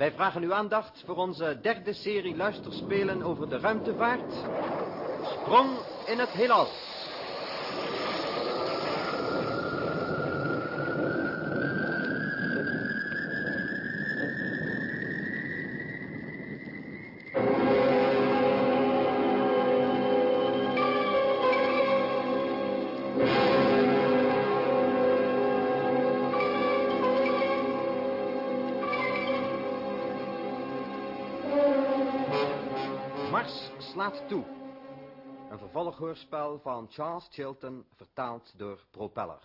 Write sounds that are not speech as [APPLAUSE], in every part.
Wij vragen uw aandacht voor onze derde serie luisterspelen over de ruimtevaart. Sprong in het heelal. Vervolghoorspel van Charles Chilton, vertaald door Propeller.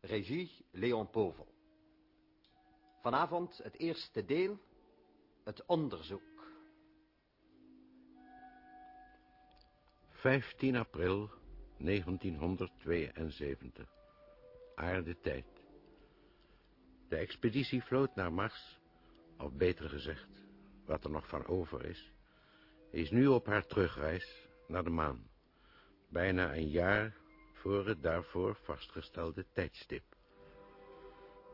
Regie Leon Povel. Vanavond het eerste deel, het onderzoek. 15 april 1972. Aardetijd. De expeditie vloot naar Mars, of beter gezegd, wat er nog van over is, is nu op haar terugreis naar de maan. Bijna een jaar voor het daarvoor vastgestelde tijdstip.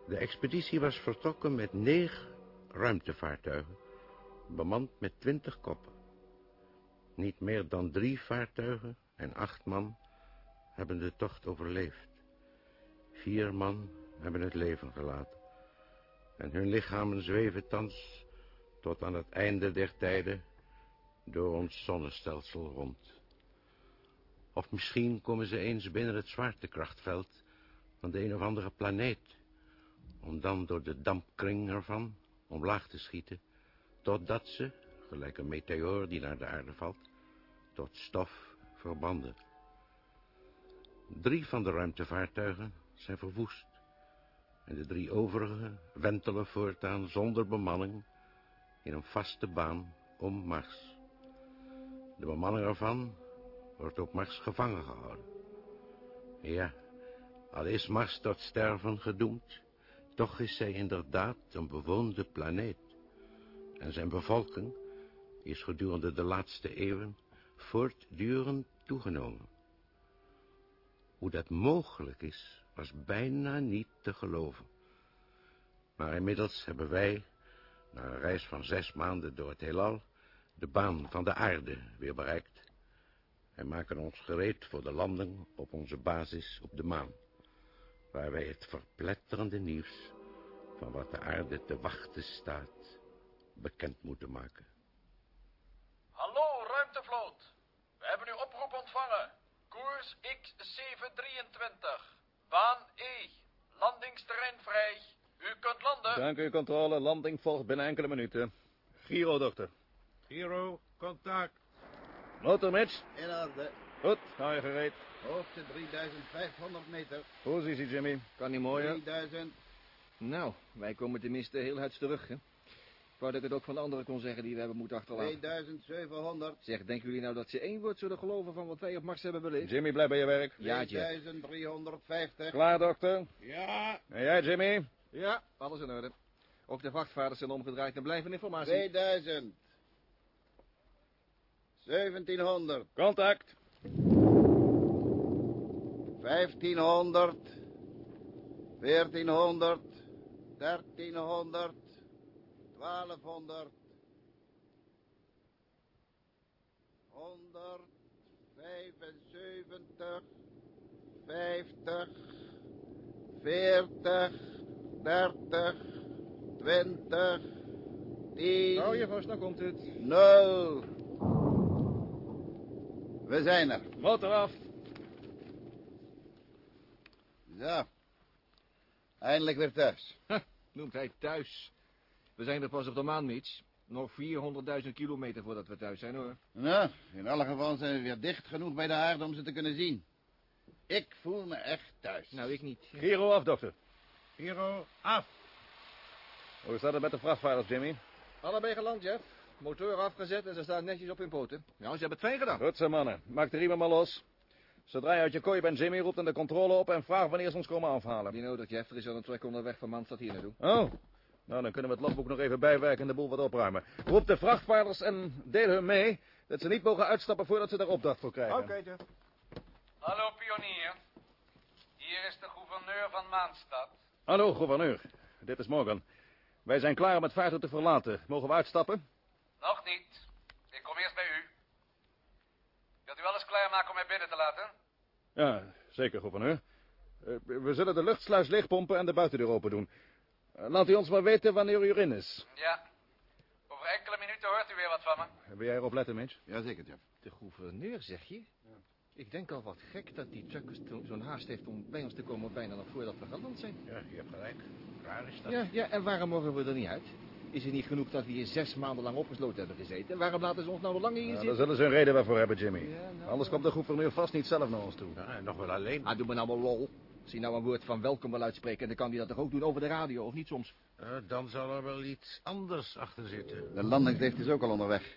De expeditie was vertrokken met negen ruimtevaartuigen, bemand met twintig koppen. Niet meer dan drie vaartuigen en acht man hebben de tocht overleefd. Vier man hebben het leven gelaten. En hun lichamen zweven thans tot aan het einde der tijden door ons zonnestelsel rond. Of misschien komen ze eens binnen het zwaartekrachtveld van de een of andere planeet, om dan door de dampkring ervan omlaag te schieten, totdat ze, gelijk een meteoor die naar de aarde valt, tot stof verbanden. Drie van de ruimtevaartuigen zijn verwoest. En de drie overige wentelen voortaan zonder bemanning in een vaste baan om Mars. De bemanning ervan wordt op Mars gevangen gehouden. Ja, al is Mars tot sterven gedoemd, toch is zij inderdaad een bewoonde planeet. En zijn bevolking is gedurende de laatste eeuwen voortdurend toegenomen. Hoe dat mogelijk is, was bijna niet te geloven. Maar inmiddels hebben wij, na een reis van zes maanden door het heelal, de baan van de aarde weer bereikt. En maken ons gereed voor de landing op onze basis op de maan. Waar wij het verpletterende nieuws van wat de aarde te wachten staat bekend moeten maken. Hallo, ruimtevloot. We hebben uw oproep ontvangen. Koers X723. Baan E. Landingsterrein vrij. U kunt landen. Dank u, controle. Landing volgt binnen enkele minuten. Giro, dokter. Giro, contact. Motormatch. In orde. Goed, ga je gereed. Hoogte 3500 meter. Hoe is hij, Jimmy? Kan niet mooier. 3000. Nou, wij komen tenminste heel huids terug, hè? Ik wou dat ik het ook van de anderen kon zeggen die we hebben moeten achterlaten. 2700. Zeg, denken jullie nou dat ze één woord zullen geloven van wat wij op Mars hebben beleefd? Jimmy, blijf bij je werk. Ja, Jeff. 2350. Klaar, dokter? Ja. En jij, Jimmy? Ja, alles in orde. Ook de vrachtvaarders zijn omgedraaid en blijven informatie. 2000. 1700. Contact. 1500. 1400. 1300. 1200. 175. 50. 40. 30. 20. 10. Hou je vast, nou komt het. Nul. We zijn er. Motor af. Zo. Eindelijk weer thuis. Noemt hij thuis. We zijn er pas op de maan, Mitch. Nog 400.000 kilometer voordat we thuis zijn, hoor. Nou, in alle geval zijn we weer dicht genoeg bij de aarde om ze te kunnen zien. Ik voel me echt thuis. Nou, ik niet. Giro af, dokter. Giro, af. Hoe staat het met de vrachtvaarders, Jimmy? Allebei geland, Jeff. Motor afgezet en ze staan netjes op hun poten. Ja, ze hebben het fijn gedaan. Goed zo, mannen. Maak de riemen maar los. Zodra je uit je kooi bent, Jimmy, roept dan de controle op en vraagt wanneer ze ons komen afhalen. Die nodig, Jeff. Er is al een trek onderweg van Manstad hier naartoe. Oh, nou dan kunnen we het logboek nog even bijwerken en de boel wat opruimen. Roep de vrachtvaarders en deel hun mee dat ze niet mogen uitstappen voordat ze daar opdracht voor krijgen. Jeff. Hallo, pionier. Hier is de gouverneur van Maanstad. Hallo, gouverneur. Dit is Morgan. Wij zijn klaar om het vaartuig te verlaten. Mogen we uitstappen? Nog niet. Ik kom eerst bij u. Wilt u alles klaarmaken om mij binnen te laten? Ja, zeker, gouverneur. Eh, we zullen de luchtsluis leegpompen en de buitendeur open doen. Eh, laat u ons maar weten wanneer u erin is. Ja. Over enkele minuten hoort u weer wat van me. Wil jij erop letten, Mitch? Jazeker, Jeff. De gouverneur, zeg je? Ik denk al wat gek dat die Chuckers zo- zo'n haast heeft om bij ons te komen bijna nog voordat we geland zijn. Ja, je hebt gelijk. Raar is dat. Ja, ja, en waarom mogen we er niet uit? Is het niet genoeg dat we hier zes maanden lang opgesloten hebben gezeten? Waarom laten ze ons nou langer hier Ja, daar zitten? zullen ze een reden waarvoor hebben, Jimmy. Ja, nou, Anders komt de gouverneur vast niet zelf naar ons toe. Ja, en nog wel alleen. Ah, doe me nou maar lol. Als hij nou een woord van welkom wil uitspreken, dan kan hij dat toch ook doen over de radio, of niet soms? Eh, dan zal er wel iets anders achter zitten. De landingslift is ook al onderweg.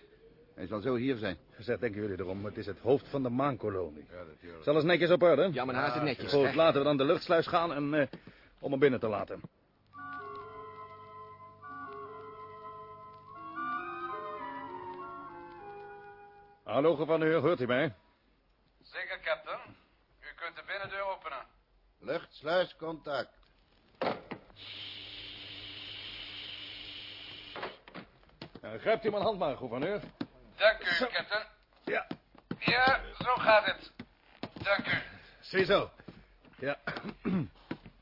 Hij zal zo hier zijn. Zeg, denken jullie erom, het is het hoofd van de maankolonie. Ja, natuurlijk. Is alles netjes op orde? Ja, maar haast het netjes. Goed, hè? laten we dan de luchtsluis gaan en, eh, om hem binnen te laten. Hallo, gouverneur, hoort u mij? Zeker, captain. U kunt de binnendeur openen. Luchtsluis, contact. Ja, grijpt u mijn hand maar, gouverneur. Dank u, captain. Ja, Ja, zo gaat het. Dank u. ziezo. Ja.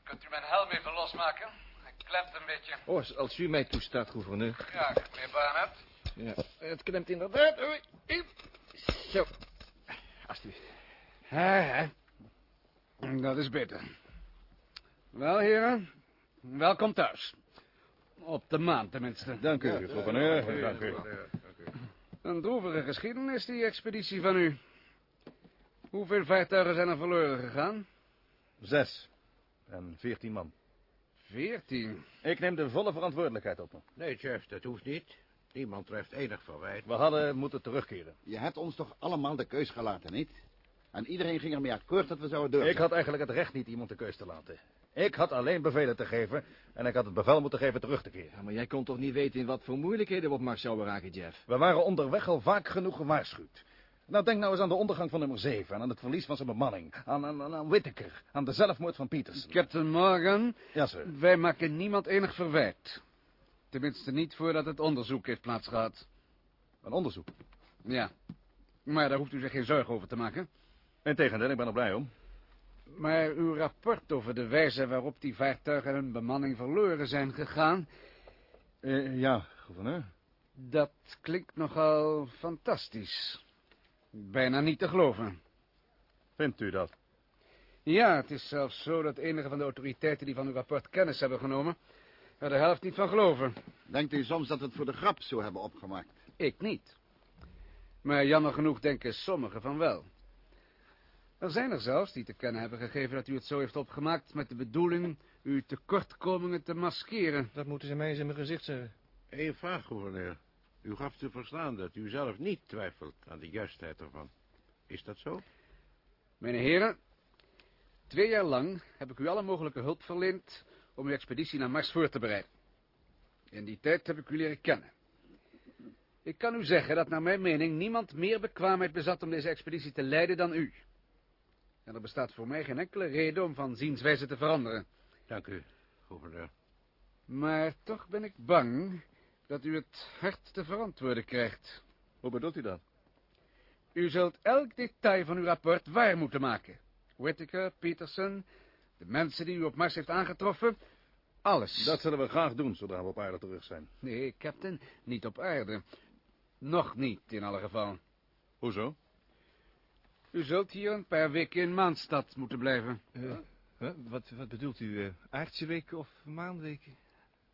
Kunt u mijn helm even losmaken? Hij klemt een beetje. Oh, als u mij toestaat, gouverneur. Ja, meneer Barnett. Ja, het klemt inderdaad. Oei, oei. Zo. Alsjeblieft. Ja, dat is beter. Wel, heren, welkom thuis. Op de maan, tenminste. Dank u, gouverneur. Dank u. Een droevige geschiedenis, die expeditie van u. Hoeveel vaartuigen zijn er verloren gegaan? Zes. En veertien man. Veertien. Ik neem de volle verantwoordelijkheid op me. Nee, chef, dat hoeft niet. Niemand treft enig verwijt. We hadden moeten terugkeren. Je hebt ons toch allemaal de keus gelaten, niet? En iedereen ging ermee akkoord dat we zouden durven. Ik had eigenlijk het recht niet iemand de keus te laten. Ik had alleen bevelen te geven en ik had het bevel moeten geven terug te keren. Ja, maar jij kon toch niet weten in wat voor moeilijkheden we op Mars zouden raken, Jeff? We waren onderweg al vaak genoeg gewaarschuwd. Nou, denk nou eens aan de ondergang van nummer 7, en aan het verlies van zijn bemanning, aan, aan, aan Whittaker, aan de zelfmoord van Peterson. Captain Morgan, Ja, sir. wij maken niemand enig verwijt. Tenminste niet voordat het onderzoek heeft plaatsgehad. Een onderzoek. Ja, maar daar hoeft u zich geen zorgen over te maken. Integendeel, ik ben er blij om. Maar uw rapport over de wijze waarop die vaartuigen en hun bemanning verloren zijn gegaan... Eh, ja, gouverneur. Dat klinkt nogal fantastisch. Bijna niet te geloven. Vindt u dat? Ja, het is zelfs zo dat enige van de autoriteiten die van uw rapport kennis hebben genomen... er de helft niet van geloven. Denkt u soms dat we het voor de grap zo hebben opgemaakt? Ik niet. Maar jammer genoeg denken sommigen van wel. Er zijn er zelfs die te kennen hebben gegeven dat u het zo heeft opgemaakt... met de bedoeling uw tekortkomingen te maskeren. Dat moeten ze mij eens in mijn gezicht zeggen. Eén vraag, gouverneur. U gaf te verstaan dat u zelf niet twijfelt aan de juistheid ervan. Is dat zo? Mijn heren, twee jaar lang heb ik u alle mogelijke hulp verleend om uw expeditie naar Mars voor te bereiden. In die tijd heb ik u leren kennen. Ik kan u zeggen dat naar mijn mening niemand meer bekwaamheid bezat om deze expeditie te leiden dan u. En er bestaat voor mij geen enkele reden om van zienswijze te veranderen. Dank u, gouverneur. Maar toch ben ik bang dat u het hard te verantwoorden krijgt. Hoe bedoelt u dat? U zult elk detail van uw rapport waar moeten maken. Whittaker, Peterson, de mensen die u op Mars heeft aangetroffen, alles. Dat zullen we graag doen, zodra we op aarde terug zijn. Nee, captain, niet op aarde. Nog niet, in alle geval. Hoezo? U zult hier een paar weken in Maanstad moeten blijven. wat, wat bedoelt u? eh, aardse weken of maanweken?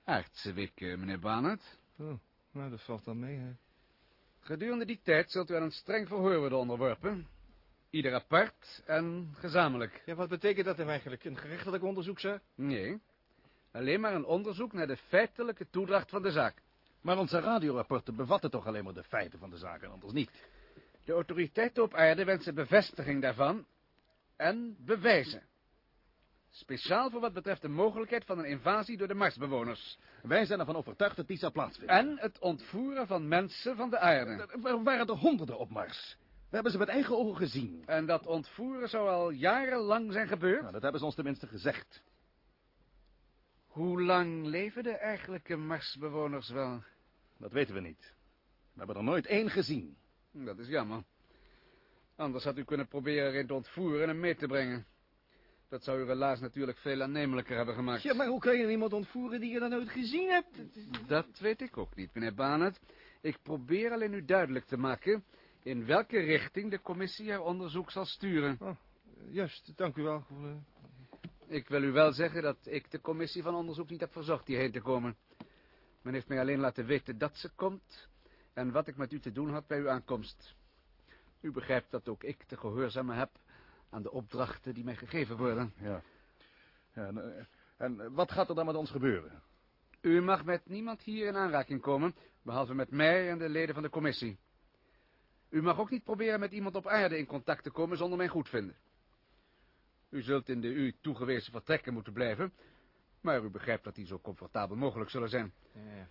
Aardse weken, meneer Barnett. Oh, nou, dat valt dan mee, hè. Gedurende die tijd zult u aan een streng verhoor worden onderworpen. Ieder apart en gezamenlijk. Ja, wat betekent dat dan eigenlijk? Een gerechtelijk onderzoek, sir? Nee, alleen maar een onderzoek naar de feitelijke toedracht van de zaak. Maar onze radiorapporten bevatten toch alleen maar de feiten van de zaak en anders niet. De autoriteiten op aarde wensen bevestiging daarvan en bewijzen. Speciaal voor wat betreft de mogelijkheid van een invasie door de Marsbewoners. Wij zijn ervan overtuigd dat die zal plaatsvinden. En het ontvoeren van mensen van de aarde. Er waren er honderden op Mars. We hebben ze met eigen ogen gezien. En dat ontvoeren zou al jarenlang zijn gebeurd. Nou, dat hebben ze ons tenminste gezegd. Hoe lang leven de eigenlijke Marsbewoners wel? Dat weten we niet. We hebben er nooit één gezien. Dat is jammer. Anders had u kunnen proberen erin te ontvoeren en mee te brengen. Dat zou uw relaas natuurlijk veel aannemelijker hebben gemaakt. Ja, maar hoe kan je iemand ontvoeren die je dan nooit gezien hebt? Dat weet ik ook niet, meneer Barnett. Ik probeer alleen u duidelijk te maken... in welke richting de commissie haar onderzoek zal sturen. Juist, dank u wel. Ik wil u wel zeggen dat ik de commissie van onderzoek niet heb verzocht hierheen te komen. Men heeft mij alleen laten weten dat ze komt... en wat ik met u te doen had bij uw aankomst. U begrijpt dat ook ik te gehoorzamen heb... aan de opdrachten die mij gegeven worden. Ja. ja en, eh, en wat gaat er dan met ons gebeuren? U mag met niemand hier in aanraking komen... behalve met mij en de leden van de commissie. U mag ook niet proberen met iemand op aarde in contact te komen zonder mijn goedvinden. U zult in de u toegewezen vertrekken moeten blijven... maar u begrijpt dat die zo comfortabel mogelijk zullen zijn. Ja.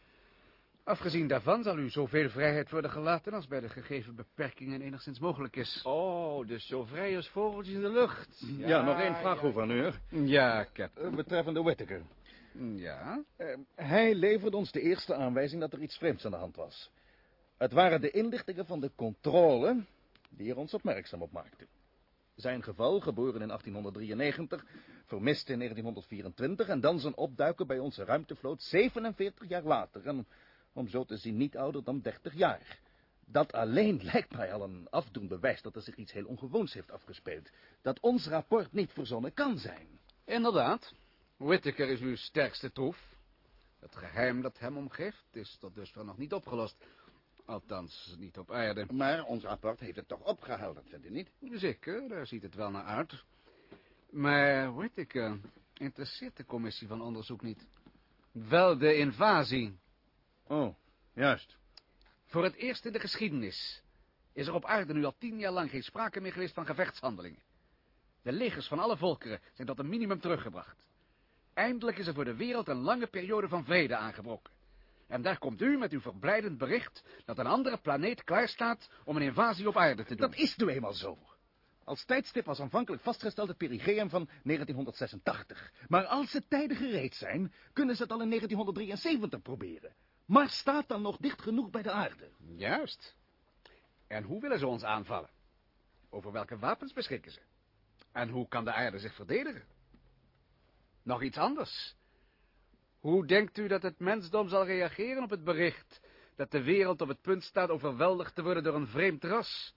Afgezien daarvan zal u zoveel vrijheid worden gelaten... als bij de gegeven beperkingen enigszins mogelijk is. Oh, dus zo vrij als vogeltjes in de lucht. Ja, nog één vraag, gouverneur. Ja, Captain. Eh, Betreffende Whittaker. Ja? Eh, hij leverde ons de eerste aanwijzing dat er iets vreemds aan de hand was. Het waren de inlichtingen van de controle die er ons opmerkzaam op maakten. Zijn geval, geboren in 1893, vermist in 1924... en dan zijn opduiken bij onze ruimtevloot 47 jaar later... en om zo te zien niet ouder dan 30 jaar. Dat alleen [LAUGHS] lijkt mij al een afdoend bewijs dat er zich iets heel ongewoons heeft afgespeeld. Dat ons rapport niet verzonnen kan zijn. Inderdaad. Whittaker is uw sterkste troef. Het geheim dat hem omgeeft is tot dusver nog niet opgelost. Althans, niet op aarde. Maar ons rapport heeft het toch opgehelderd, vindt u niet? Zeker, daar ziet het wel naar uit. Maar Whittaker interesseert de commissie van onderzoek niet. Wel de invasie. Oh, juist. Voor het eerst in de geschiedenis is er op aarde nu al tien jaar lang geen sprake meer geweest van gevechtshandelingen. De legers van alle volkeren zijn tot een minimum teruggebracht. Eindelijk is er voor de wereld een lange periode van vrede aangebroken. En daar komt u met uw verblijdend bericht dat een andere planeet klaarstaat om een invasie op aarde te doen. Dat is nu eenmaal zo. Als tijdstip was aanvankelijk vastgesteld het perigeum van 1986. Maar als de tijden gereed zijn, kunnen ze het al in 1973 proberen. Mars staat dan nog dicht genoeg bij de aarde. Juist. En hoe willen ze ons aanvallen? Over welke wapens beschikken ze? En hoe kan de aarde zich verdedigen? Nog iets anders. Hoe denkt u dat het mensdom zal reageren op het bericht dat de wereld op het punt staat overweldigd te worden door een vreemd ras?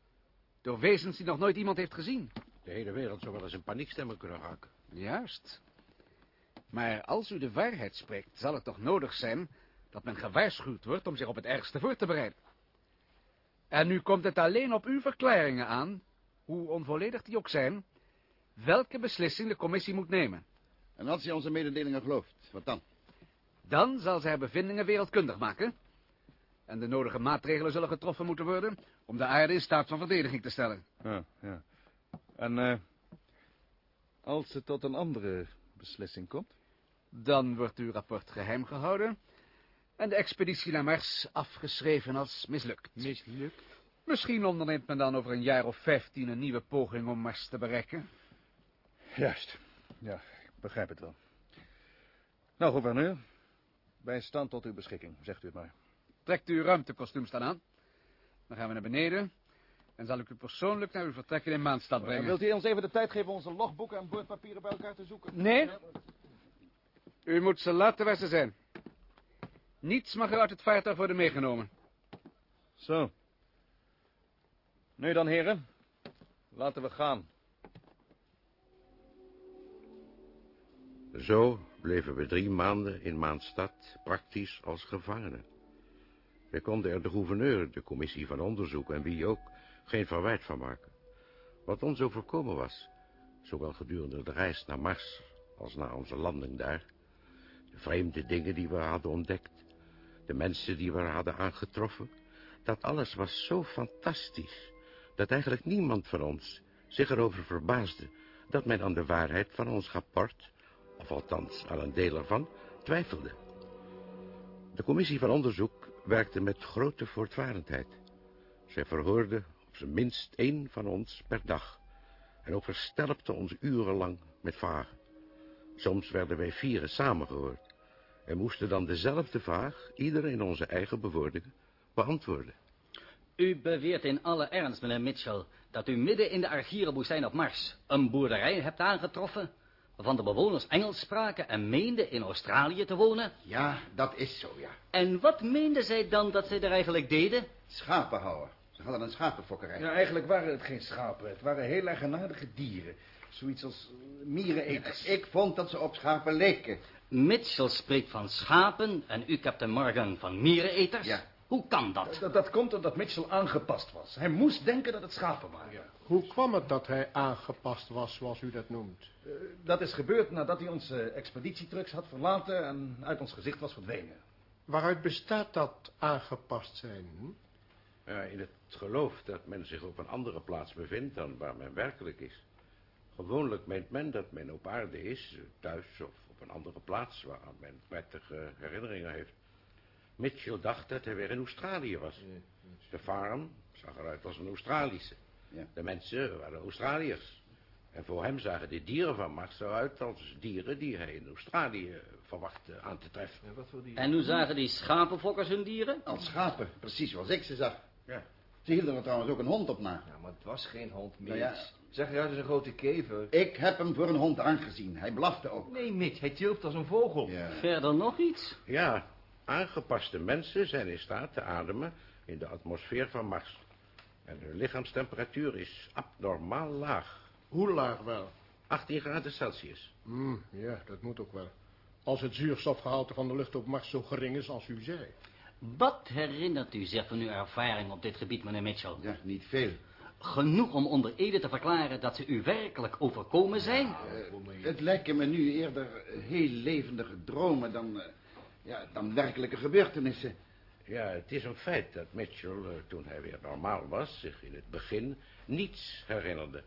Door wezens die nog nooit iemand heeft gezien? De hele wereld zou wel eens in paniek kunnen raken. Juist. Maar als u de waarheid spreekt, zal het toch nodig zijn dat men gewaarschuwd wordt om zich op het ergste voor te bereiden. En nu komt het alleen op uw verklaringen aan, hoe onvolledig die ook zijn, welke beslissing de commissie moet nemen. En als hij onze mededelingen gelooft, wat dan? Dan zal zij haar bevindingen wereldkundig maken. En de nodige maatregelen zullen getroffen moeten worden om de aarde in staat van verdediging te stellen. Ja, ja. En eh, als het tot een andere beslissing komt? Dan wordt uw rapport geheim gehouden en de expeditie naar Mars afgeschreven als mislukt. Mislukt? Misschien onderneemt men dan over een jaar of vijftien een nieuwe poging om Mars te bereiken. Juist. Ja, ik begrijp het wel. Nou, gouverneur. Wij staan tot uw beschikking, zegt u het maar. Trekt u uw ruimtekostuums dan aan. Dan gaan we naar beneden. En zal ik u persoonlijk naar uw vertrekken in Maanstad brengen. Wilt u ons even de tijd geven onze logboeken en boordpapieren bij elkaar te zoeken? Nee. U moet ze laten waar ze zijn. Niets mag er uit het vaartuig worden meegenomen. Zo. Nu dan, heren. Laten we gaan. Zo bleven we drie maanden in Maanstad praktisch als gevangenen. We konden er de gouverneur, de commissie van onderzoek en wie ook geen verwijt van maken. Wat ons overkomen was, zowel gedurende de reis naar Mars als na onze landing daar, de vreemde dingen die we hadden ontdekt, de mensen die we hadden aangetroffen, dat alles was zo fantastisch, dat eigenlijk niemand van ons zich erover verbaasde dat men aan de waarheid van ons rapport, of althans aan een deel ervan, twijfelde. De commissie van onderzoek werkte met grote voortvarendheid. Zij verhoorde op zijn minst één van ons per dag en overstelpte ons urenlang met vragen. Soms werden wij vieren samengehoord, en moesten dan dezelfde vraag, ieder in onze eigen bewoordingen, beantwoorden. U beweert in alle ernst, meneer Mitchell, dat u midden in de Argierenwoestijn op Mars een boerderij hebt aangetroffen, waarvan de bewoners Engels spraken en meenden in Australië te wonen? Ja, dat is zo, ja. En wat meenden zij dan dat zij er eigenlijk deden? Schapen houden. Ze hadden een schapenfokkerij. Ja, eigenlijk waren het geen schapen. Het waren heel eigenaardige dieren. Zoiets als miereneters. Ik vond dat ze op schapen leken. Mitchell spreekt van schapen en u, Captain Morgan, van miereneters? Ja. Hoe kan dat? Dat, dat komt omdat Mitchell aangepast was. Hij moest denken dat het schapen waren. Hoe kwam het dat hij aangepast was, zoals u dat noemt? Eh, dat is gebeurd nadat hij onze expeditietrucks had verlaten en uit ons gezicht was verdwenen. Waaruit bestaat dat aangepast zijn? hm? In het geloof dat men zich op een andere plaats bevindt dan waar men werkelijk is. Gewoonlijk meent men dat men op aarde is, thuis of op een andere plaats waar men prettige herinneringen heeft. Mitchell dacht dat hij weer in Australië was. De farm zag eruit als een Australische. Ja. De mensen waren Australiërs. En voor hem zagen de dieren van Mars eruit als dieren die hij in Australië verwachtte aan te treffen. En hoe zagen die schapenfokkers hun dieren? Als schapen, precies zoals ik ze zag. Ja. Ze hielden er trouwens ook een hond op na. Ja, maar het was geen hond, Mitch. Nou ja. Zeg eruit als een grote kever. Ik heb hem voor een hond aangezien. Hij blafte ook. Nee, Mitch, hij tjilpt als een vogel. Ja. Verder nog iets? Ja, aangepaste mensen zijn in staat te ademen in de atmosfeer van Mars. En hun lichaamstemperatuur is abnormaal laag. Hoe laag wel? 18 graden Celsius. Hm, ja, dat moet ook wel. Als het zuurstofgehalte van de lucht op Mars zo gering is als u zei. Wat herinnert u zich van uw ervaring op dit gebied, meneer Mitchell? Ja, niet veel. Genoeg om onder Ede te verklaren dat ze u werkelijk overkomen zijn? Eh, het lijken me nu eerder heel levendige dromen dan, eh, ja, dan werkelijke gebeurtenissen. Ja, het is een feit dat Mitchell, eh, toen hij weer normaal was, zich in het begin niets herinnerde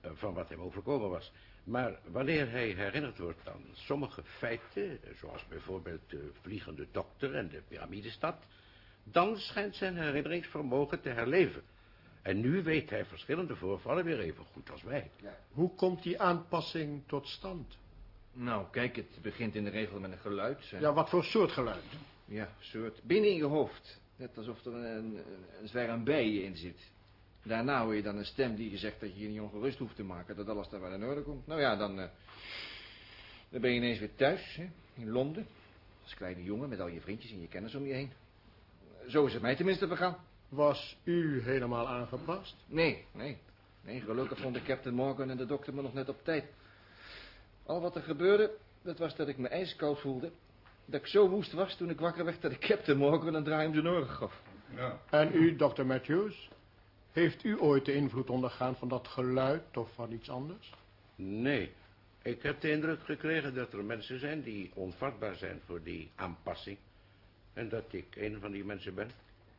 eh, van wat hem overkomen was. Maar wanneer hij herinnerd wordt aan sommige feiten, zoals bijvoorbeeld de vliegende dokter en de piramidestad, dan schijnt zijn herinneringsvermogen te herleven. En nu weet hij verschillende voorvallen weer even goed als wij. Hoe komt die aanpassing tot stand? Nou, kijk, het begint in de regel met een geluid. Ja, wat voor soort geluid? Ja, soort. Binnen in je hoofd. Net alsof er een, een, een zwerm bijen in zit. Daarna hoor je dan een stem die je zegt dat je je niet ongerust hoeft te maken. Dat alles daar wel in orde komt. Nou ja, dan, eh, dan ben je ineens weer thuis, hè, in Londen. Als kleine jongen met al je vriendjes en je kennis om je heen. Zo is het mij tenminste begaan. Was u helemaal aangepast? Nee, nee. Nee, gelukkig vonden Captain Morgan en de dokter me nog net op tijd. Al wat er gebeurde, dat was dat ik me ijskoud voelde. Dat ik zo woest was toen ik wakker werd dat ik Captain Morgan een draai om zijn oren gaf. En u, Dr. Matthews? Heeft u ooit de invloed ondergaan van dat geluid of van iets anders? Nee, ik heb de indruk gekregen dat er mensen zijn die onvatbaar zijn voor die aanpassing. En dat ik een van die mensen ben.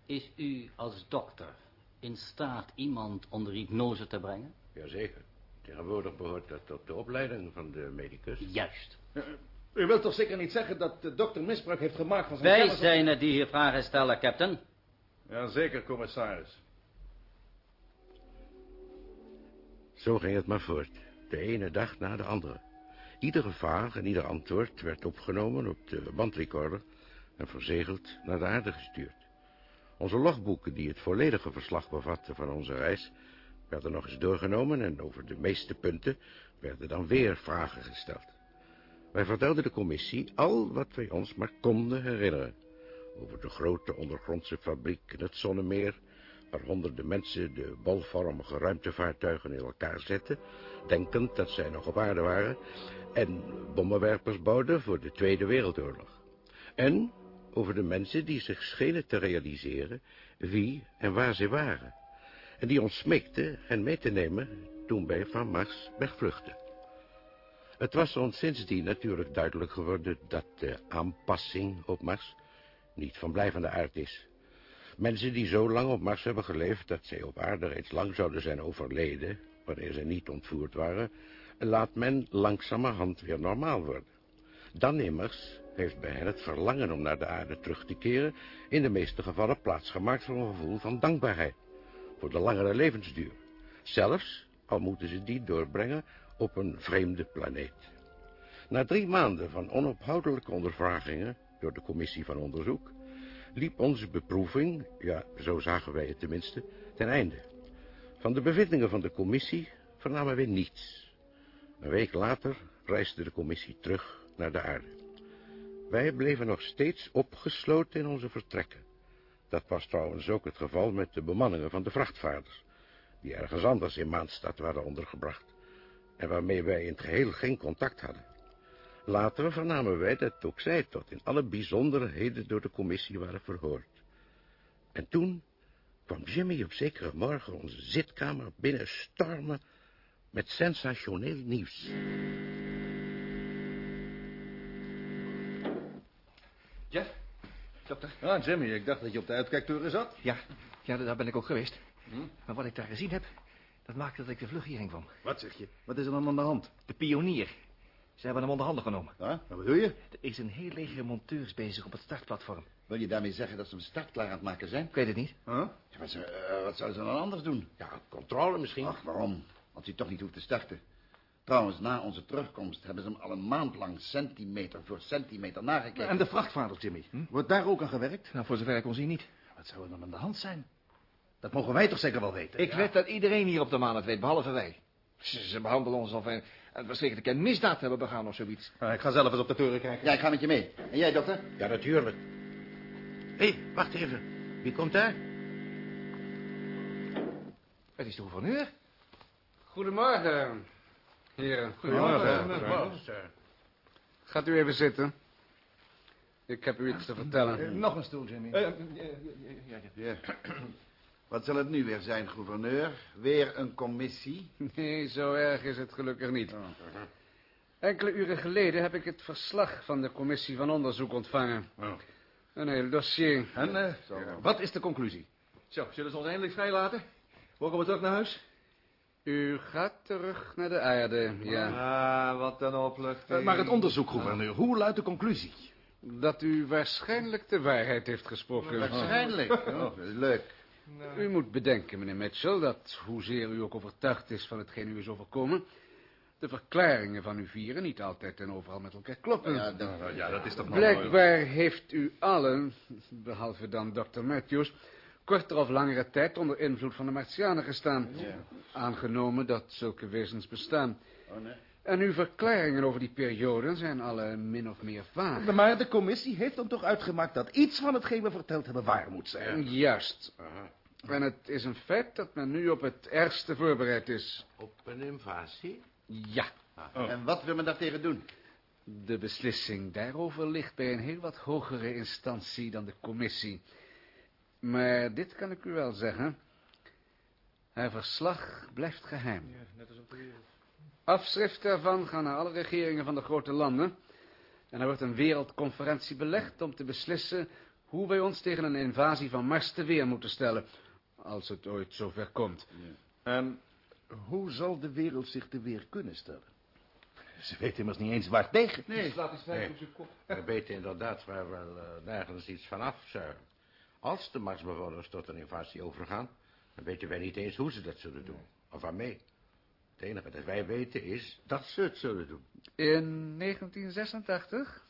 Is u als dokter in staat iemand onder hypnose te brengen? Jazeker. Tegenwoordig behoort dat tot de opleiding van de medicus. Juist. Eh, U wilt toch zeker niet zeggen dat de dokter misbruik heeft gemaakt van zijn Wij kennis zijn het die hier vragen stellen, captain. Jazeker, commissaris. Zo ging het maar voort. De ene dag na de andere. Iedere vraag en ieder antwoord werd opgenomen op de bandrecorder en verzegeld naar de aarde gestuurd. Onze logboeken, die het volledige verslag bevatten van onze reis, werden nog eens doorgenomen en over de meeste punten werden dan weer vragen gesteld. Wij vertelden de commissie al wat wij ons maar konden herinneren. Over de grote ondergrondse fabriek in het Zonnemeer, waar honderden mensen de bolvormige ruimtevaartuigen in elkaar zetten, denkend dat zij nog op aarde waren, en bommenwerpers bouwden voor de Tweede Wereldoorlog. En over de mensen die zich schenen te realiseren wie en waar ze waren, en die ons smeekten hen mee te nemen toen wij van Mars wegvluchtten. Het was ons sindsdien natuurlijk duidelijk geworden dat de aanpassing op Mars niet van blijvende aard is. Mensen die zo lang op Mars hebben geleefd dat zij op aarde reeds lang zouden zijn overleden, wanneer ze niet ontvoerd waren, laat men langzamerhand weer normaal worden. Dan immers heeft bij hen het verlangen om naar de aarde terug te keren in de meeste gevallen plaatsgemaakt voor een gevoel van dankbaarheid, voor de langere levensduur. Zelfs al moeten ze die doorbrengen op een vreemde planeet. Na drie maanden van onophoudelijke ondervragingen door de commissie van onderzoek liep onze beproeving, ja, zo zagen wij het tenminste, ten einde. Van de bevindingen van de commissie vernamen wij niets. Een week later reisde de commissie terug naar de aarde. Wij bleven nog steeds opgesloten in onze vertrekken. Dat was trouwens ook het geval met de bemanningen van de vrachtvaarders, die ergens anders in Maanstad waren ondergebracht, en waarmee wij in het geheel geen contact hadden. Later vernamen wij dat ook zij tot in alle bijzonderheden door de commissie waren verhoord. En toen kwam Jimmy op zekere morgen onze zitkamer binnen stormen met sensationeel nieuws. Dokter? Ah, Jimmy, ik dacht dat je op de uitkijktoren zat. Ja, ja, daar ben ik ook geweest. Hm? Maar wat ik daar gezien heb, dat maakte dat ik de vlug hierheen kwam. Wat zeg je? Wat is er dan aan de hand? De pionier. Ze hebben hem onder handen genomen. Ah, wat bedoel je? Er is een heel leger monteurs bezig op het startplatform. Wil je daarmee zeggen dat ze hem startklaar aan het maken zijn? Ik weet het niet. Huh? Ja, maar ze, eh, wat zouden ze dan anders doen? Ja, controle misschien. Ach, waarom? Als hij toch niet hoeft te starten. Trouwens, na onze terugkomst hebben ze hem al een maand lang centimeter voor centimeter nagekeken. En de vrachtvaarder, Jimmy. Wordt daar ook aan gewerkt? Nou, voor zover ik kon zien niet. Wat zou er dan aan de hand zijn? Dat mogen wij toch zeker wel weten? Ik weet dat iedereen hier op de maan het weet, behalve wij. Ze, ze behandelen ons alsof wij een verschrikkelijke misdaad hebben begaan of zoiets. Ik ga zelf eens op de toren kijken. Ja, ik ga met je mee. En jij, dokter? Ja, natuurlijk. Hé, hey, wacht even. Wie komt daar? Het is de gouverneur. Goedemorgen, heren. Goedemorgen. Gaat u even zitten. Ik heb u iets te vertellen. Nog een stoel, Jimmy. Eh, ja, ja. Ja. Wat zal het nu weer zijn, gouverneur? Weer een commissie? Nee, zo erg is het gelukkig niet. Enkele uren geleden heb ik het verslag van de commissie van onderzoek ontvangen. Oh. Een heel dossier. En eh, wat is de conclusie? Zo, zullen ze ons eindelijk vrijlaten? Mogen we terug naar huis? U gaat terug naar de aarde, ja. Ah, wat een opluchting. Eh, maar het onderzoek, gouverneur, hoe luidt de conclusie? Dat u waarschijnlijk de waarheid heeft gesproken. Waarschijnlijk. Oh, is leuk. U moet bedenken, meneer Mitchell, dat hoezeer u ook overtuigd is van hetgeen u is overkomen... de verklaringen van u vieren niet altijd en overal met elkaar kloppen. Ja, dat, Ja, dat is toch Blijkbaar heeft u allen, behalve dan Dr. Matthews... korter of langere tijd onder invloed van de Martianen gestaan. Aangenomen dat zulke wezens bestaan. Oh, nee. En uw verklaringen over die periode zijn alle min of meer vaag. Maar de commissie heeft dan toch uitgemaakt dat iets van hetgeen we verteld hebben waar moet zijn. Juist. En het is een feit dat men nu op het ergste voorbereid is. Op een invasie? Ja. En wat wil men daartegen doen? De beslissing daarover ligt bij een heel wat hogere instantie dan de commissie. Maar dit kan ik u wel zeggen. Haar verslag blijft geheim. Afschriften daarvan gaan naar alle regeringen van de grote landen. En er wordt een wereldconferentie belegd om te beslissen hoe wij ons tegen een invasie van Mars te weer moeten stellen. Als het ooit zover komt. En hoe zal de wereld zich te weer kunnen stellen? Ze weten immers niet eens waar tegen. Nee. Slaat eens vijf op zijn kop. We weten inderdaad waar wel eh, nergens iets van afzuigen. Als de Marsbewoners tot een invasie overgaan... dan weten wij niet eens hoe ze dat zullen doen. Of waarmee. Het enige dat wij weten is dat ze het zullen doen. In 1986?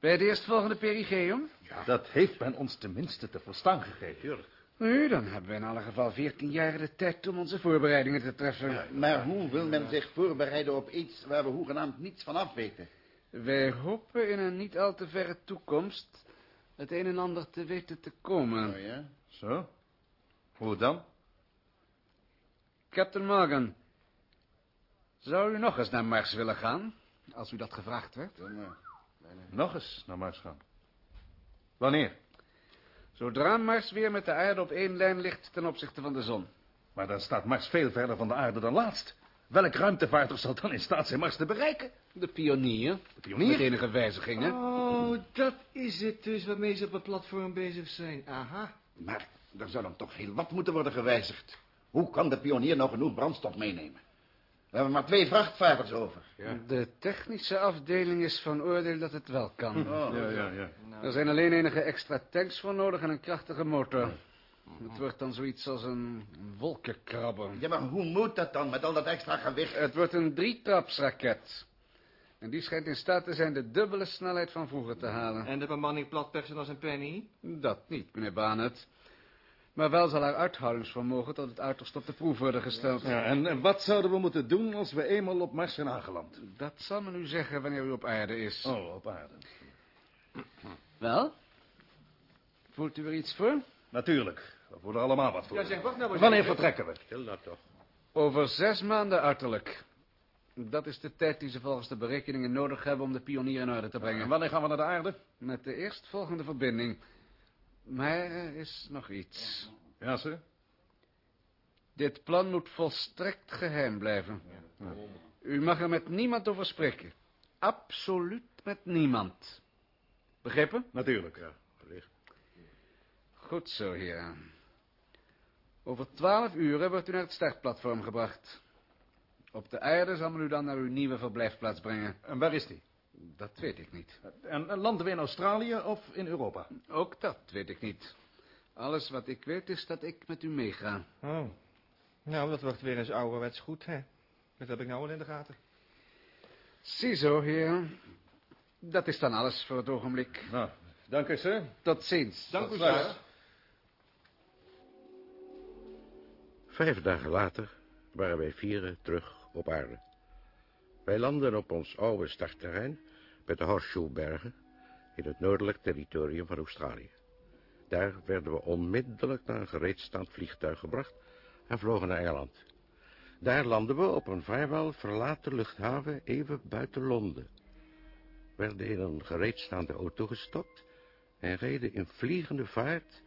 Bij het eerstvolgende perigeum? Dat heeft men ons tenminste te verstaan gegeven. Tuurlijk. Nu, dan hebben we in alle geval 14 jaar de tijd om onze voorbereidingen te treffen. Maar hoe wil men zich voorbereiden op iets waar we hoegenaamd niets van af weten? Wij hopen in een niet al te verre toekomst het een en ander te weten te komen. Oh ja? Zo? Hoe dan? Captain Morgan, zou u nog eens naar Mars willen gaan, als u dat gevraagd werd? Dan, eh, Nog eens naar Mars gaan. Wanneer? Zodra Mars weer met de aarde op één lijn ligt ten opzichte van de zon. Maar dan staat Mars veel verder van de aarde dan laatst. Welk ruimtevaartuig zal dan in staat zijn Mars te bereiken? De pionier. De pionier? Met enige wijzigingen. Oh, dat is het dus waarmee ze op het platform bezig zijn. Aha. Maar er zou dan toch heel wat moeten worden gewijzigd. Hoe kan de pionier nou genoeg brandstof meenemen? We hebben maar twee vrachtvaarders over. De technische afdeling is van oordeel dat het wel kan. Oh. Ja, ja, ja. Er zijn alleen enige extra tanks voor nodig en een krachtige motor. Het wordt dan zoiets als een wolkenkrabber. Ja, maar hoe moet dat dan met al dat extra gewicht? Het wordt een drietrapsraket. En die schijnt in staat te zijn de dubbele snelheid van vroeger te halen. En de bemanning platpersen als een penny? Dat niet, meneer Barnett. Maar wel zal haar uithoudingsvermogen tot het uiterste op de proef worden gesteld. Ja, en, en wat zouden we moeten doen als we eenmaal op Mars zijn aangeland? Dat zal men u zeggen wanneer u op aarde is. Oh, op aarde. Wel? Voelt u er iets voor? Natuurlijk. We voelen er allemaal wat voor. Ja, zeg, wacht nou eens Wanneer vertrekken we? Stil nou toch. Over zes maanden uiterlijk. Dat is de tijd die ze volgens de berekeningen nodig hebben om de pionier in orde te En brengen. wanneer gaan we naar de aarde? Met de eerstvolgende verbinding. Maar er is nog iets. Ja, sir. Dit plan moet volstrekt geheim blijven. U mag er met niemand over spreken. Absoluut met niemand. Begrepen? Natuurlijk. Ja. Goed zo, heer. Over twaalf uren wordt u naar het startplatform gebracht. Op de aarde zal men u dan naar uw nieuwe verblijfplaats brengen. En waar is die? Dat weet ik niet. En, en landen we in Australië of in Europa? Ook dat weet ik niet. Alles wat ik weet is dat ik met u meega. Oh. Nou, dat wordt weer eens ouderwets goed, hè? Dat heb ik nou al in de gaten. Ziezo, heer. Dat is dan alles voor het ogenblik. Nou, dank u, sir. Tot ziens. Dank u, sir. Vijf dagen later waren wij vieren terug op aarde. Wij landden op ons oude startterrein met de Horseshoe-bergen in het noordelijk territorium van Australië. Daar werden we onmiddellijk naar een gereedstaand vliegtuig gebracht en vlogen naar Engeland. Daar landden we op een vrijwel verlaten luchthaven even buiten Londen. Werden in een gereedstaande auto gestopt en reden in vliegende vaart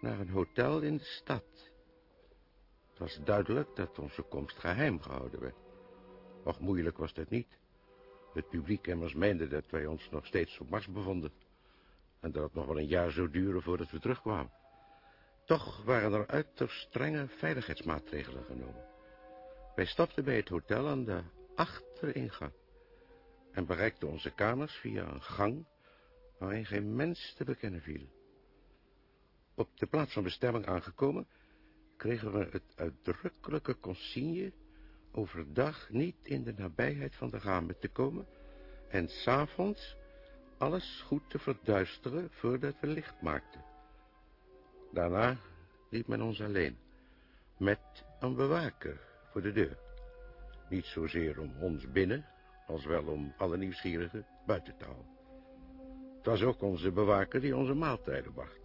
naar een hotel in de stad. Het was duidelijk dat onze komst geheim gehouden werd. Och, moeilijk was dat niet. Het publiek immers meende dat wij ons nog steeds op Mars bevonden. En dat het nog wel een jaar zou duren voordat we terugkwamen. Toch waren er uiterst strenge veiligheidsmaatregelen genomen. Wij stapten bij het hotel aan de achteringang. En bereikten onze kamers via een gang waarin geen mens te bekennen viel. Op de plaats van bestemming aangekomen kregen we het uitdrukkelijke consigne overdag niet in de nabijheid van de ramen te komen en s'avonds alles goed te verduisteren voordat we licht maakten. Daarna liet men ons alleen, met een bewaker voor de deur. Niet zozeer om ons binnen, als wel om alle nieuwsgierigen buiten te houden. Het was ook onze bewaker die onze maaltijden bracht.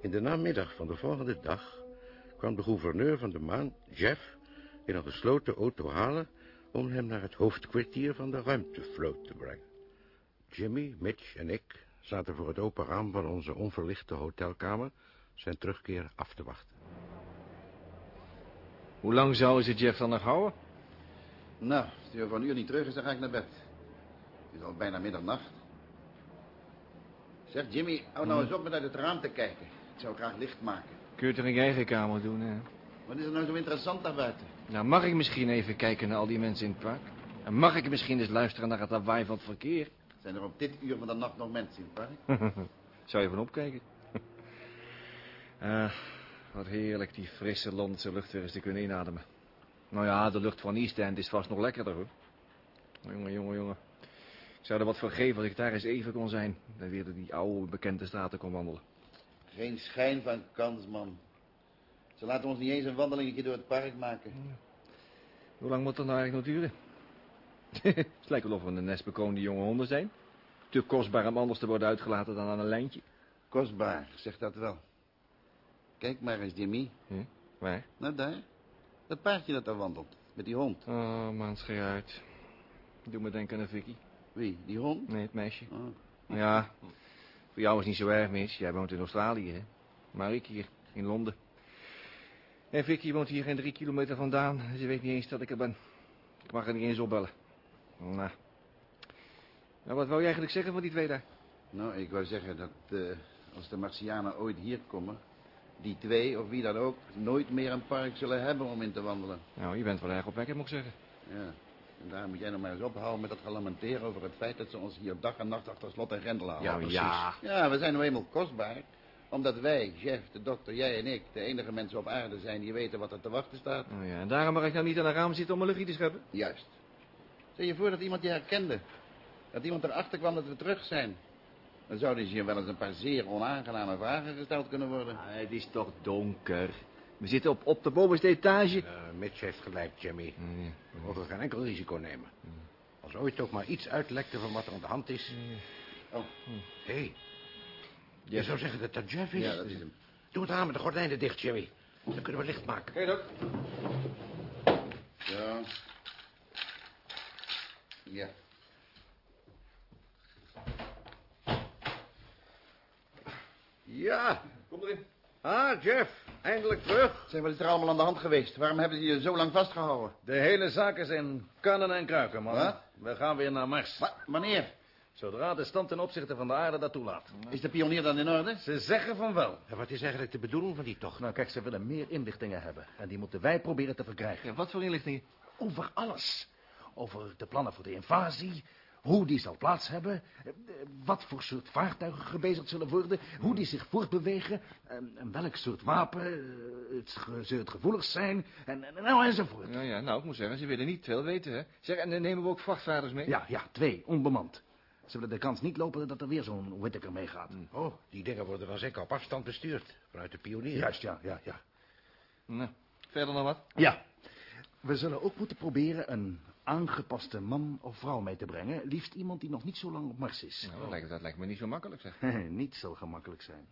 In de namiddag van de volgende dag kwam de gouverneur van de maan, Jeff, in een gesloten auto halen om hem naar het hoofdkwartier van de ruimtevloot te brengen. Jimmy, Mitch en ik zaten voor het open raam van onze onverlichte hotelkamer zijn terugkeer af te wachten. Hoe lang zouden ze Jeff dan nog houden? Nou, als hij over een uur niet terug is, dan ga ik naar bed. Het is al bijna middernacht. Zeg, Jimmy, hou nou eens op met uit het raam te kijken. Ik zou graag licht maken. Kun je het er in je eigen kamer doen, hè? Wat is er nou zo interessant daar buiten? Nou, mag ik misschien even kijken naar al die mensen in het park? En mag ik misschien eens luisteren naar het lawaai van het verkeer? Zijn er op dit uur van de nacht nog mensen in het park? [LAUGHS] Zou je van opkijken? Ah, [LAUGHS] wat heerlijk die frisse Londense lucht weer eens te kunnen inademen. Nou ja, de lucht van East End is vast nog lekkerder, hoor. Jongen, jongen, jongen. Ik zou er wat voor geven als ik daar eens even kon zijn. En weer door die oude bekende straten kon wandelen. Geen schijn van kans, man. Ze laten ons niet eens een wandelingetje door het park maken. Hoe lang moet dat nou eigenlijk nog duren? [LAUGHS] het lijkt wel of we een nest bekroonde jonge honden zijn. Te kostbaar om anders te worden uitgelaten dan aan een lijntje. Kostbaar, zeg dat wel. Kijk maar eens, Jimmy. Waar? Nou, daar. Dat paardje dat daar wandelt. Met die hond. Oh, man, schei uit. Doe me denken aan Vicky. Wie? Die hond? Nee, het meisje. Oh. Ja, voor jou is het niet zo erg, mis. Jij woont in Australië, hè? Maar ik hier, in Londen. En Vicky woont hier geen drie kilometer vandaan. Ze weet niet eens dat ik er ben. Ik mag er niet eens opbellen. Nou. Nou, wat wou je eigenlijk zeggen van die twee daar? Nou, ik wou zeggen dat eh, als de Martianen ooit hier komen... die twee, of wie dan ook, nooit meer een park zullen hebben om in te wandelen. Nou, je bent wel erg opwekkend, moet ik zeggen. Ja. En daar moet jij nog maar eens ophouden met dat gelamenteer over het feit dat ze ons hier dag en nacht achter slot en grendel houden. ja. Ja, we zijn nou eenmaal kostbaar. Omdat wij, chef, de dokter, jij en ik, de enige mensen op aarde zijn die weten wat er te wachten staat. Oh ja, en daarom mag ik nou niet aan een raam zitten om een luchtje te scheppen. Juist. Stel je voor dat iemand je herkende. Dat iemand erachter kwam dat we terug zijn. Dan zouden ze je wel eens een paar zeer onaangename vragen gesteld kunnen worden. Ah, het is toch donker. We zitten op, op de bovenste etage. Uh, Mitch heeft gelijk, Jimmy. We mogen geen enkel risico nemen. Als ooit ook maar iets uitlekte van wat er aan de hand is... Oh, Hé, hey, je zou zeggen dat dat Jeff is? ja, dat is hem. Doe het aan met de gordijnen dicht, Jimmy. Dan kunnen we licht maken. Kijk ook. Ja. Ja. Ja. Kom erin. Ah, Jeff. Eindelijk terug. Zijn wat is er allemaal aan de hand geweest? Waarom hebben ze je zo lang vastgehouden? De hele zaak is in kannen en kruiken, man. Wat? We gaan weer naar Mars. Wa- wanneer? Zodra de stand ten opzichte van de aarde dat toelaat. Is de pionier dan in orde? Ze zeggen van wel. En wat is eigenlijk de bedoeling van die tocht? Nou, kijk, ze willen meer inlichtingen hebben. En die moeten wij proberen te verkrijgen. Ja, wat voor inlichtingen? Over alles. Over de plannen voor de invasie. Hoe die zal plaats hebben. eh, Wat voor soort vaartuigen gebezigd zullen worden. Hoe die zich voortbewegen. En, welk soort wapen eh, het, ze het gevoeligst zijn. En, en nou enzovoort. Ja, ja, nou, ik moet zeggen, ze willen niet veel weten, hè. Zeg, en dan nemen we ook vrachtvaarders mee? Ja, ja, twee, onbemand. Ze willen de kans niet lopen dat er weer zo'n Whittaker meegaat. Oh, die dingen worden dan zeker op afstand bestuurd. Vanuit de pionier. Juist, ja, ja, ja. Nou, verder nog wat? Ja. We zullen ook moeten proberen een aangepaste man of vrouw mee te brengen. Liefst iemand die nog niet zo lang op Mars is. Nou, dat, lijkt, dat lijkt me niet zo makkelijk, zeg. [LAUGHS] niet zal gemakkelijk zijn.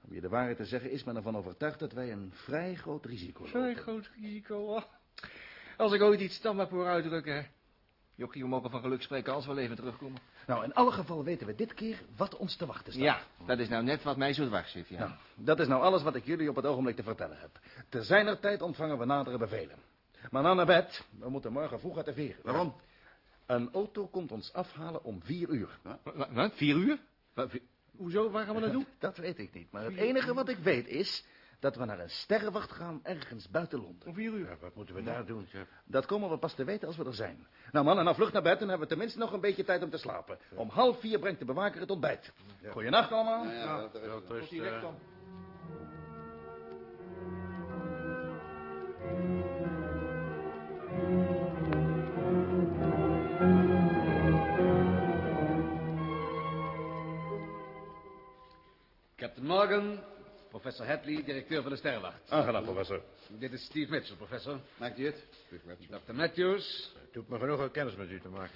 Om je de waarheid te zeggen is men ervan overtuigd dat wij een vrij groot risico lopen. Vrij groot risico, oh. Als ik ooit iets standaard voor uitdrukken, hè. Jochie, we mogen van geluk spreken als we leven terugkomen. Nou, in alle gevallen weten we dit keer wat ons te wachten staat. Ja, dat is nou net wat mij zo dwars zit, ja. Nou, dat is nou alles wat ik jullie op het ogenblik te vertellen heb. Te zijner tijd ontvangen we nadere bevelen. Maar nou naar bed. We moeten morgen vroeg uit de veren. Waarom? Een auto komt ons afhalen om vier uur. Wat, wat, vier uur? Hoezo, waar gaan we naartoe? [LAUGHS] Dat weet ik niet. Maar het enige wat ik weet is dat we naar een sterrenwacht gaan ergens buiten Londen. Om vier uur? Ja, wat moeten we daar doen, Jeff? Dat komen we pas te weten als we er zijn. Nou man, en nou vlucht naar bed en hebben we tenminste nog een beetje tijd om te slapen. Om half vier brengt de bewaker het ontbijt. Goeienacht allemaal. Ja, ja, dat is- direct eh, dan. Captain Morgan, professor Hadley, directeur van de Sterrenwacht. Aangenaam, professor. Dit is Steve Mitchell, professor. Maakt u het? Dr. Matthews. Het doet me genoeg om kennis met u te maken.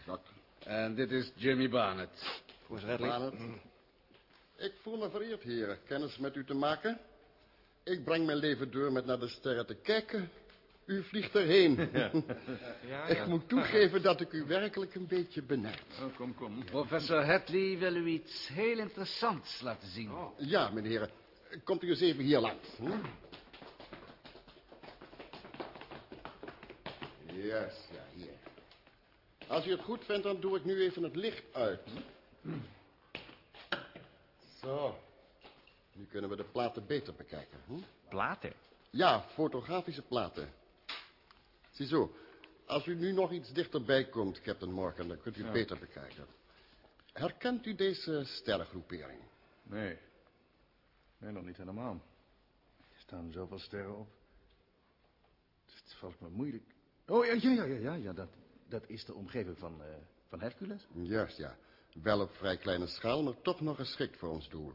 En dit is Jimmy Barnett. Barnett. Ik voel me vereerd, heren, kennis met u te maken. Ik breng mijn leven door met naar de sterren te kijken. U vliegt erheen. [LAUGHS] Ja, Ik moet toegeven dat ik u werkelijk een beetje benijd. Oh, kom, kom. Professor Hadley wil u iets heel interessants laten zien. Ja, meneer. Komt u eens even hier langs. Yes, ja, hier. Als u het goed vindt, dan doe ik nu even het licht uit. Zo. Nu kunnen we de platen beter bekijken. Platen? Ja, fotografische platen. Ziezo, als u nu nog iets dichterbij komt, Captain Morgan, dan kunt u het beter bekijken. Herkent u deze sterrengroepering? Nee. Nee, nog niet helemaal. Er staan zoveel sterren op. Het valt me moeilijk. Oh, ja, ja, ja, ja, ja, ja dat, dat is de omgeving van, eh, van Hercules. Juist, ja. Wel op vrij kleine schaal, maar toch nog geschikt voor ons doel.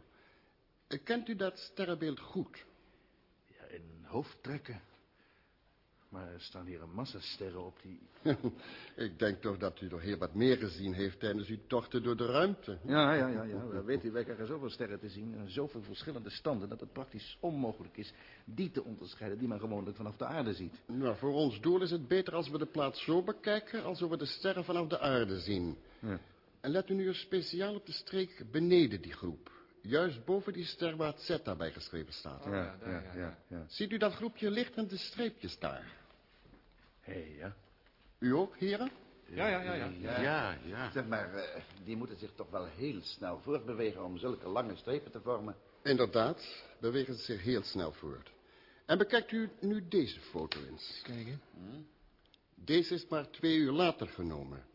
Eh, Kent u dat sterrenbeeld goed? Ja, in hoofdtrekken. Maar er staan hier een massa sterren op die... [LAUGHS] ik denk toch dat u er heel wat meer gezien heeft tijdens uw tochten door de ruimte. Ja, ja, ja, ja. We weten, wij krijgen zoveel sterren te zien en zoveel verschillende standen... dat het praktisch onmogelijk is die te onderscheiden die men gewoonlijk vanaf de aarde ziet. Nou, voor ons doel is het beter als we de plaats zo bekijken... als we de sterren vanaf de aarde zien. Ja. En let u nu eens speciaal op de streek beneden die groep. Juist boven die ster waar het Z daarbij geschreven staat. ja, daar, ja, ja. ja. Ziet u dat groepje lichtende streepjes daar? Hé, ja. U ook, heren? Ja, ja, ja, ja. Ja, ja. Zeg maar, eh, die moeten zich toch wel heel snel voortbewegen om zulke lange strepen te vormen. Inderdaad, bewegen ze zich heel snel voort. En bekijkt u nu deze foto eens. Kijken. Deze is maar twee uur later genomen.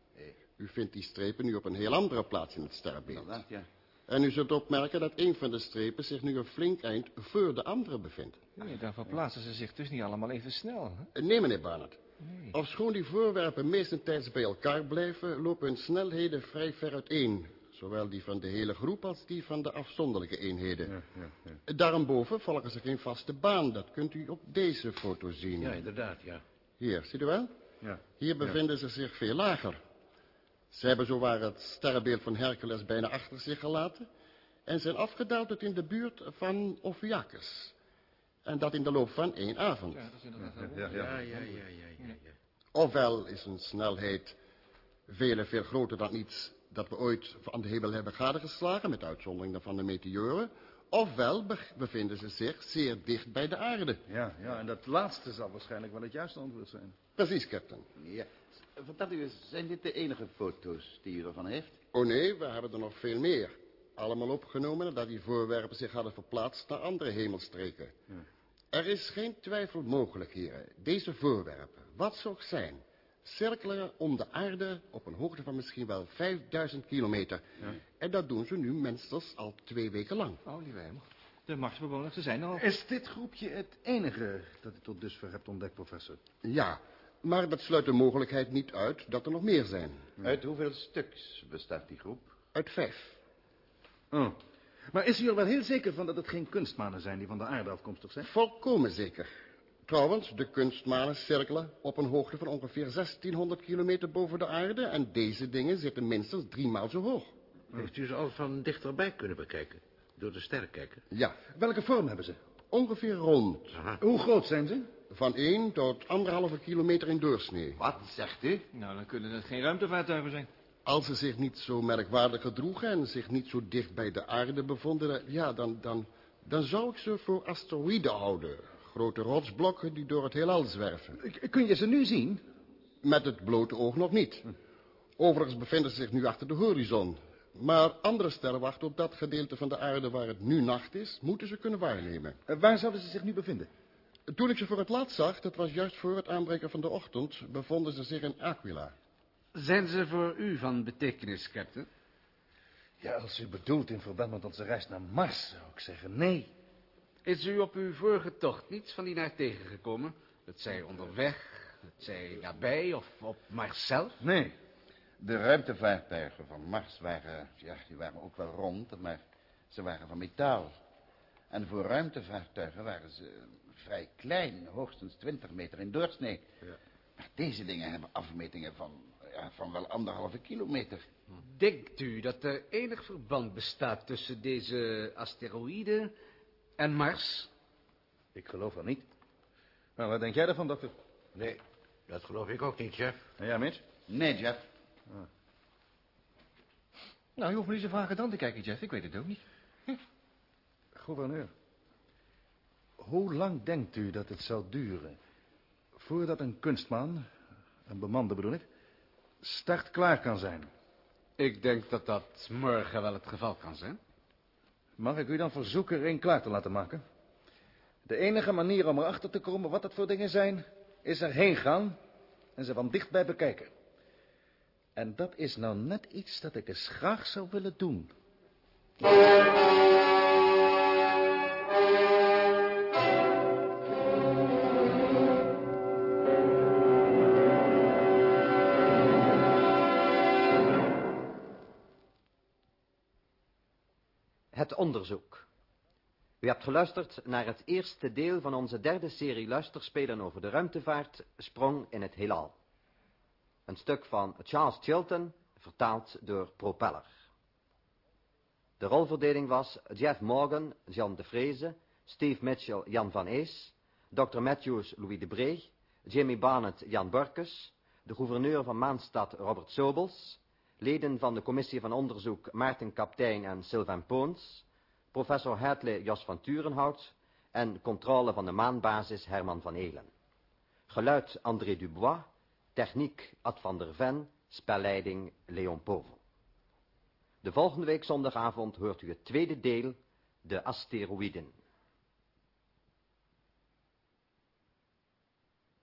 U vindt die strepen nu op een heel andere plaats in het sterrenbeeld. Inderdaad, ja. En u zult opmerken dat een van de strepen zich nu een flink eind voor de andere bevindt. Ja, dan verplaatsen ze zich dus niet allemaal even snel. Hè? Eh, Nee, meneer Barnett. Ofschoon die voorwerpen meestentijds bij elkaar blijven, lopen hun snelheden vrij ver uiteen. Zowel die van de hele groep als die van de afzonderlijke eenheden. Daarboven volgen ze geen vaste baan. Dat kunt u op deze foto zien. Ja, inderdaad, ja. Hier, ziet u wel? Ja. Hier bevinden ze zich veel lager. Ze hebben zowaar het sterrenbeeld van Hercules bijna achter zich gelaten... en zijn afgedaald tot in de buurt van Ophiuchus. En dat in de loop van één avond. Ja, dat is inderdaad Ja, Ja, ja. ja, ja. Ofwel is een snelheid vele veel groter dan iets dat we ooit aan de hemel hebben gadegeslagen, met uitzondering van de meteoren. Ofwel be- bevinden ze zich zeer dicht bij de aarde. Ja, ja, en dat laatste zal waarschijnlijk wel het juiste antwoord zijn. Precies, captain. Ja. Vertelt u eens, zijn dit de enige foto's die u ervan heeft? Oh nee, we hebben er nog veel meer. Allemaal opgenomen nadat die voorwerpen zich hadden verplaatst naar andere hemelstreken. Er is geen twijfel mogelijk, heren. Deze voorwerpen, wat ze ook zijn, cirkelen om de aarde op een hoogte van misschien wel 5000 kilometer. En dat doen ze nu minstens al twee weken lang. Oh, lieve hemel. De Marsbewoners, ze zijn er al. Is dit groepje het enige dat u tot dusver hebt ontdekt, professor? Ja, maar dat sluit de mogelijkheid niet uit dat er nog meer zijn. Uit hoeveel stuks bestaat die groep? Uit vijf. Oh. Maar is u er wel heel zeker van dat het geen kunstmanen zijn die van de aarde afkomstig zijn? Volkomen zeker. Trouwens, de kunstmanen cirkelen op een hoogte van ongeveer 1600 kilometer boven de aarde... en deze dingen zitten minstens drie maal zo hoog. Heeft u ze al van dichterbij kunnen bekijken? Door de sterrenkijker? Ja, Welke vorm hebben ze? ongeveer rond. Aha. Hoe groot zijn ze? Van 1 tot anderhalve kilometer in doorsnee. Wat zegt u? Nou, dan kunnen het geen ruimtevaartuigen zijn. Als ze zich niet zo merkwaardig gedroegen en zich niet zo dicht bij de aarde bevonden... ja, dan, dan, dan zou ik ze voor asteroïden houden. Grote rotsblokken die door het heelal zwerven. Kun je ze nu zien? Met het blote oog nog niet. Overigens bevinden ze zich nu achter de horizon. Maar andere sterren wachten op dat gedeelte van de aarde waar het nu nacht is... moeten ze kunnen waarnemen. Eh, Waar zouden ze zich nu bevinden? Toen ik ze voor het laatst zag, dat was juist voor het aanbreken van de ochtend... bevonden ze zich in Aquila. Zijn ze voor u van betekenis, captain? Ja, als u bedoelt in verband met onze reis naar Mars, zou ik zeggen nee. Is u op uw vorige tocht niets van die naar tegengekomen? Het zij onderweg, het zij nabij of op Mars zelf? Nee. De ruimtevaartuigen van Mars waren, ja, die waren ook wel rond, maar ze waren van metaal. En voor ruimtevaartuigen waren ze vrij klein, hoogstens 20 meter in doorsnee. Maar deze dingen hebben afmetingen van, ja, van wel anderhalve kilometer. Denkt u dat er enig verband bestaat tussen deze asteroïden en Mars? Ik geloof dat niet. Nou, wat denk jij ervan, dokter? Nee, dat geloof ik ook niet, chef. En Ja, Mitch? Nee, Jeff. Nou, je hoeft me niet zo vragen dan te kijken, Jeff. Ik weet het ook niet. Gouverneur. Hoe lang denkt u dat het zal duren... voordat een kunstman, een bemande bedoel ik... startklaar kan zijn? Ik denk dat dat morgen wel het geval kan zijn. Mag ik u dan verzoeken er een klaar te laten maken? De enige manier om erachter te komen wat dat voor dingen zijn... is erheen gaan en ze van dichtbij bekijken. En dat is nou net iets dat ik eens graag zou willen doen. Onderzoek. U hebt geluisterd naar het eerste deel van onze derde serie luisterspelen over de ruimtevaart, Sprong in het Heelal. Een stuk van Charles Chilton, vertaald door Propeller. De rolverdeling was Jeff Morgan, Jan de Vreese, Steve Mitchell, Jan van Ees, Dr. Matthews, Louis de Bree, Jimmy Barnett, Jan Burkes, de gouverneur van Maanstad, Robert Sobels, leden van de commissie van onderzoek Maarten Kaptein en Sylvain Poons, professor Hadley Jos van Turenhout en controle van de maanbasis Herman van Elen. Geluid André Dubois, techniek Ad van der Ven, spelleiding Leon Povel. De volgende week zondagavond hoort u het tweede deel, de asteroïden.